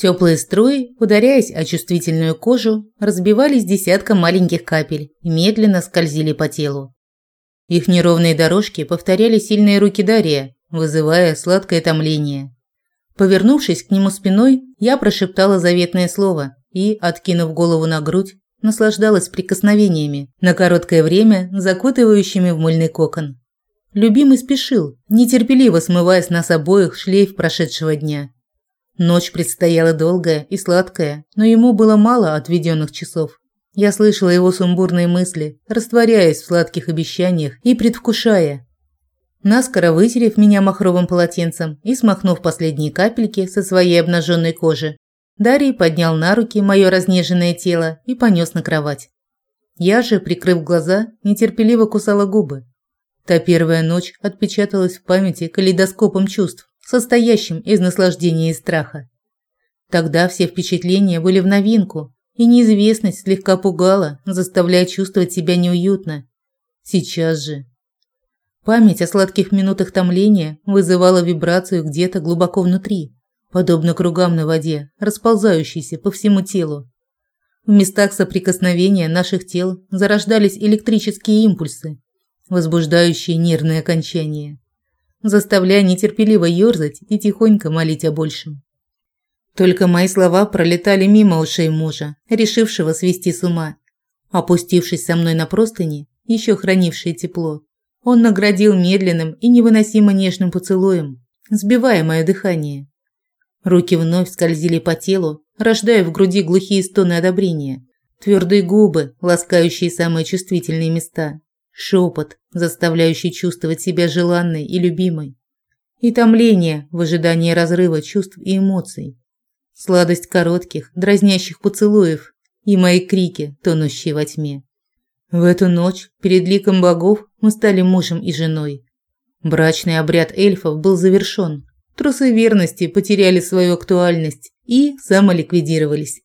Теплые струи, ударяясь о чувствительную кожу, разбивались десятком маленьких капель и медленно скользили по телу. Их неровные дорожки повторяли сильные руки Дария, вызывая сладкое томление. Повернувшись к нему спиной, я прошептала заветное слово и, откинув голову на грудь, наслаждалась прикосновениями, на короткое время закутывающими в мыльный кокон. Любимый спешил, нетерпеливо смывая с нас обоих шлейф прошедшего дня. Ночь предстояла долгая и сладкая, но ему было мало отведенных часов. Я слышала его сумбурные мысли, растворяясь в сладких обещаниях и предвкушая. Наскоро вытерев меня махровым полотенцем и смахнув последние капельки со своей обнаженной кожи, Дарий поднял на руки мое разнеженное тело и понес на кровать. Я же, прикрыв глаза, нетерпеливо кусала губы. Та первая ночь отпечаталась в памяти калейдоскопом чувств состоящим из наслаждения и страха. Тогда все впечатления были в новинку, и неизвестность слегка пугала, заставляя чувствовать себя неуютно. Сейчас же память о сладких минутах томления вызывала вибрацию где-то глубоко внутри, подобно кругам на воде, расползающейся по всему телу. В местах соприкосновения наших тел зарождались электрические импульсы, возбуждающие нервные окончания заставляя нетерпеливо ёрзать и тихонько молить о большем. Только мои слова пролетали мимо ушей мужа, решившего свести с ума. Опустившись со мной на простыни, еще хранившее тепло, он наградил медленным и невыносимо нежным поцелуем, сбивая мое дыхание. Руки вновь скользили по телу, рождая в груди глухие стоны одобрения, твердые губы, ласкающие самые чувствительные места. Шепот, заставляющий чувствовать себя желанной и любимой. И томление в ожидании разрыва чувств и эмоций. Сладость коротких, дразнящих поцелуев и мои крики, тонущие во тьме. В эту ночь перед ликом богов мы стали мужем и женой. Брачный обряд эльфов был завершен. Трусы верности потеряли свою актуальность и самоликвидировались.